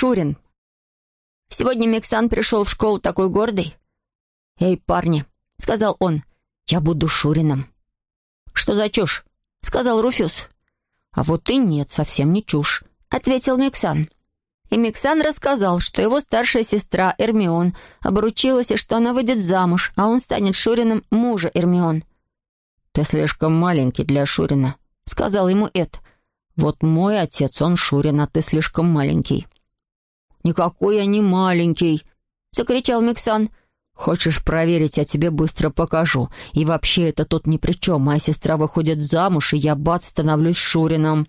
Шурин. Сегодня Миксан пришел в школу такой гордый. «Эй, парни», — сказал он, — «я буду Шурином». «Что за чушь?» — сказал Руфюз. «А вот и нет, совсем не чушь», — ответил Миксан. И Миксан рассказал, что его старшая сестра Эрмион обручилась и что она выйдет замуж, а он станет Шурином мужа Эрмион. «Ты слишком маленький для Шурина», — сказал ему Эд. «Вот мой отец, он Шурин, а ты слишком маленький». «Никакой я не маленький!» — закричал Миксан. «Хочешь проверить, я тебе быстро покажу. И вообще это тут ни при чем. Моя сестра выходит замуж, и я, бац, становлюсь Шурином».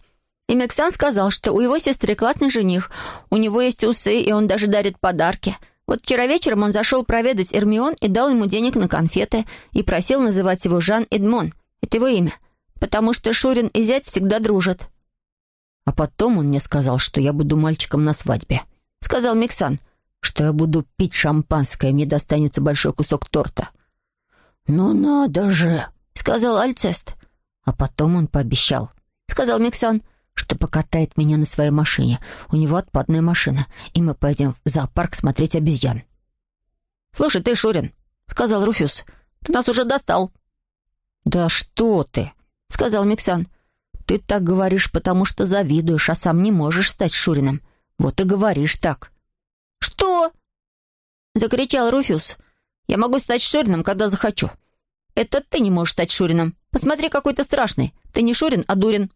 И Миксан сказал, что у его сестры классный жених. У него есть усы, и он даже дарит подарки. Вот вчера вечером он зашел проведать Эрмион и дал ему денег на конфеты и просил называть его Жан Эдмон. Это его имя. Потому что Шурин и зять всегда дружат. А потом он мне сказал, что я буду мальчиком на свадьбе. — сказал Миксан, — что я буду пить шампанское, мне достанется большой кусок торта. «Ну надо же!» — сказал Альцест. А потом он пообещал, — сказал Миксан, — что покатает меня на своей машине. У него отпадная машина, и мы пойдем в зоопарк смотреть обезьян. «Слушай, ты, Шурин», — сказал Руфюз, — «ты нас уже достал». «Да что ты», — сказал Миксан, — «ты так говоришь, потому что завидуешь, а сам не можешь стать Шурином. «Вот и говоришь так». «Что?» — закричал Руфюз. «Я могу стать Шурином, когда захочу. Это ты не можешь стать Шурином. Посмотри, какой ты страшный. Ты не Шурин, а Дурин».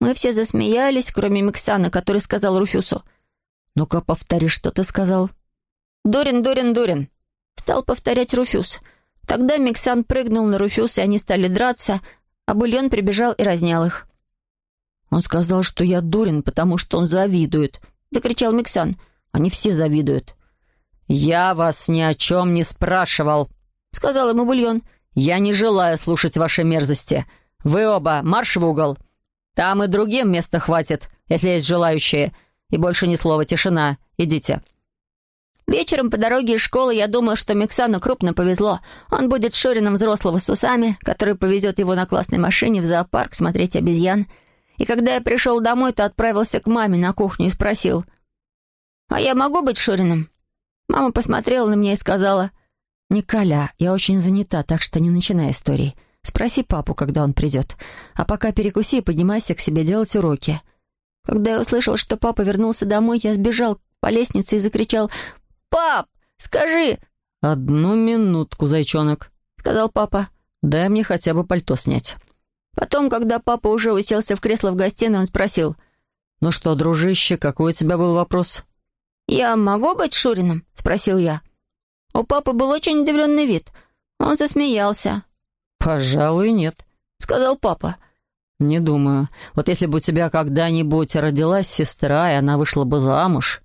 Мы все засмеялись, кроме Миксана, который сказал Руфюсу. «Ну-ка, повтори, что ты сказал». «Дурин, Дурин, Дурин», — стал повторять Руфюз. Тогда Миксан прыгнул на Руфюс, и они стали драться, а Бульон прибежал и разнял их. «Он сказал, что я дурен, потому что он завидует», — закричал Миксан. «Они все завидуют». «Я вас ни о чем не спрашивал», — сказал ему Бульон. «Я не желаю слушать ваши мерзости. Вы оба марш в угол. Там и другим места хватит, если есть желающие. И больше ни слова, тишина. Идите». Вечером по дороге из школы я думал, что Миксану крупно повезло. Он будет Шурином взрослого с усами, который повезет его на классной машине в зоопарк смотреть обезьян. И когда я пришел домой, то отправился к маме на кухню и спросил, «А я могу быть Шуриным?» Мама посмотрела на меня и сказала, «Николя, я очень занята, так что не начинай истории. Спроси папу, когда он придет. А пока перекуси и поднимайся к себе делать уроки». Когда я услышал, что папа вернулся домой, я сбежал по лестнице и закричал, «Пап, скажи!» «Одну минутку, зайчонок», — сказал папа. «Дай мне хотя бы пальто снять». Потом, когда папа уже уселся в кресло в гостиной, он спросил. «Ну что, дружище, какой у тебя был вопрос?» «Я могу быть Шурином?» — спросил я. У папы был очень удивленный вид. Он засмеялся. «Пожалуй, нет», — сказал папа. «Не думаю. Вот если бы у тебя когда-нибудь родилась сестра, и она вышла бы замуж...»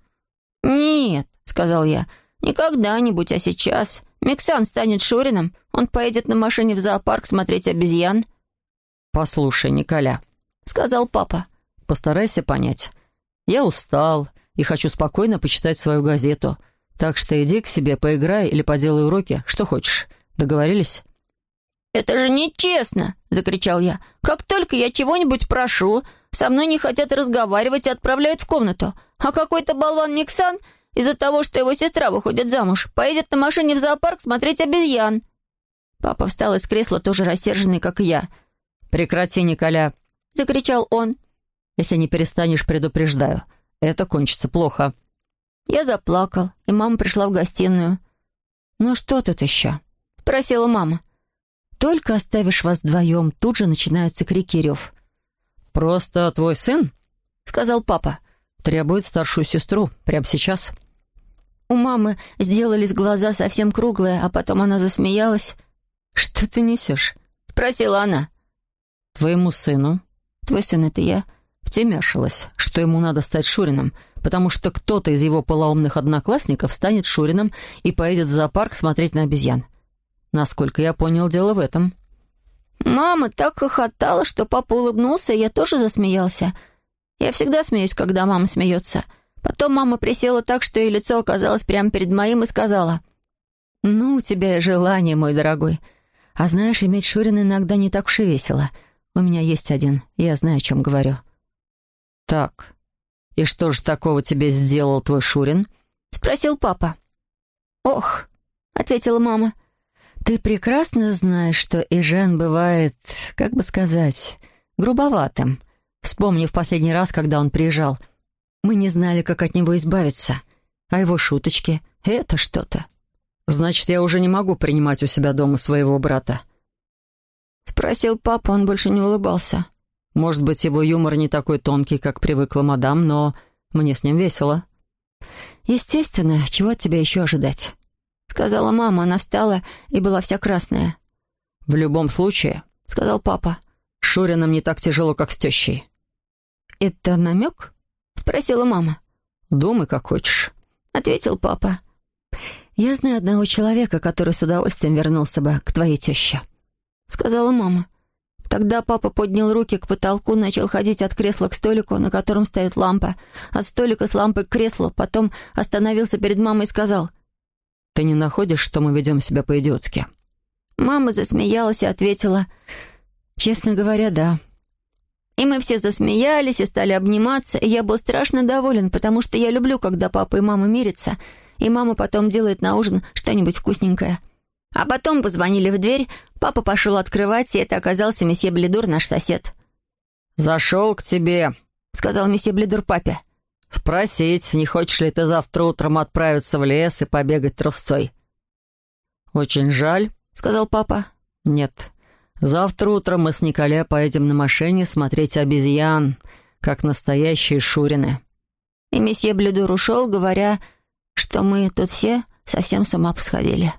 «Нет», — сказал я, — «не когда-нибудь, а сейчас. Миксан станет Шурином, он поедет на машине в зоопарк смотреть обезьян». «Послушай, Николя», — сказал папа, — «постарайся понять. Я устал и хочу спокойно почитать свою газету. Так что иди к себе, поиграй или поделай уроки, что хочешь. Договорились?» «Это же нечестно!» — закричал я. «Как только я чего-нибудь прошу, со мной не хотят разговаривать и отправляют в комнату. А какой-то болван Миксан из-за того, что его сестра выходит замуж, поедет на машине в зоопарк смотреть обезьян». Папа встал из кресла, тоже рассерженный, как и я. «Прекрати, Николя!» — закричал он. «Если не перестанешь, предупреждаю. Это кончится плохо». Я заплакал, и мама пришла в гостиную. «Ну что тут еще?» — спросила мама. «Только оставишь вас вдвоем, тут же начинаются крики рев». «Просто твой сын?» — сказал папа. «Требует старшую сестру прямо сейчас». У мамы сделались глаза совсем круглые, а потом она засмеялась. «Что ты несешь?» — спросила она твоему сыну, твой сын — это я, втемяшилась, что ему надо стать Шурином, потому что кто-то из его полоумных одноклассников станет Шурином и поедет в зоопарк смотреть на обезьян. Насколько я понял, дело в этом. Мама так хохотала, что папа улыбнулся, и я тоже засмеялся. Я всегда смеюсь, когда мама смеется. Потом мама присела так, что ее лицо оказалось прямо перед моим и сказала, «Ну, у тебя желание, мой дорогой. А знаешь, иметь Шурина иногда не так уж и весело». У меня есть один, я знаю, о чем говорю». «Так, «И что же такого тебе сделал твой Шурин?» — спросил папа. «Ох», — ответила мама, — «ты прекрасно знаешь, что Ижен бывает, как бы сказать, грубоватым. Вспомни в последний раз, когда он приезжал. Мы не знали, как от него избавиться. А его шуточки — это что-то». «Значит, я уже не могу принимать у себя дома своего брата?» Спросил папа, он больше не улыбался. «Может быть, его юмор не такой тонкий, как привыкла мадам, но мне с ним весело». «Естественно, чего от тебя еще ожидать?» Сказала мама, она встала и была вся красная. «В любом случае», — сказал папа, — «Шурином не так тяжело, как с тещей». «Это намек?» — спросила мама. «Думай, как хочешь», — ответил папа. «Я знаю одного человека, который с удовольствием вернулся бы к твоей теще», — сказала мама. Тогда папа поднял руки к потолку, начал ходить от кресла к столику, на котором стоит лампа, от столика с лампой к креслу, потом остановился перед мамой и сказал, «Ты не находишь, что мы ведем себя по-идиотски?» Мама засмеялась и ответила, «Честно говоря, да». И мы все засмеялись и стали обниматься, и я был страшно доволен, потому что я люблю, когда папа и мама мирятся — и мама потом делает на ужин что-нибудь вкусненькое. А потом позвонили в дверь, папа пошел открывать, и это оказался месье Бледур, наш сосед. «Зашел к тебе», — сказал месье Бледур папе. «Спросить, не хочешь ли ты завтра утром отправиться в лес и побегать трусцой?» «Очень жаль», — сказал папа. «Нет. Завтра утром мы с Николя поедем на машине смотреть обезьян, как настоящие шурины». И месье Бледур ушел, говоря что мы тут все совсем с ума посходили.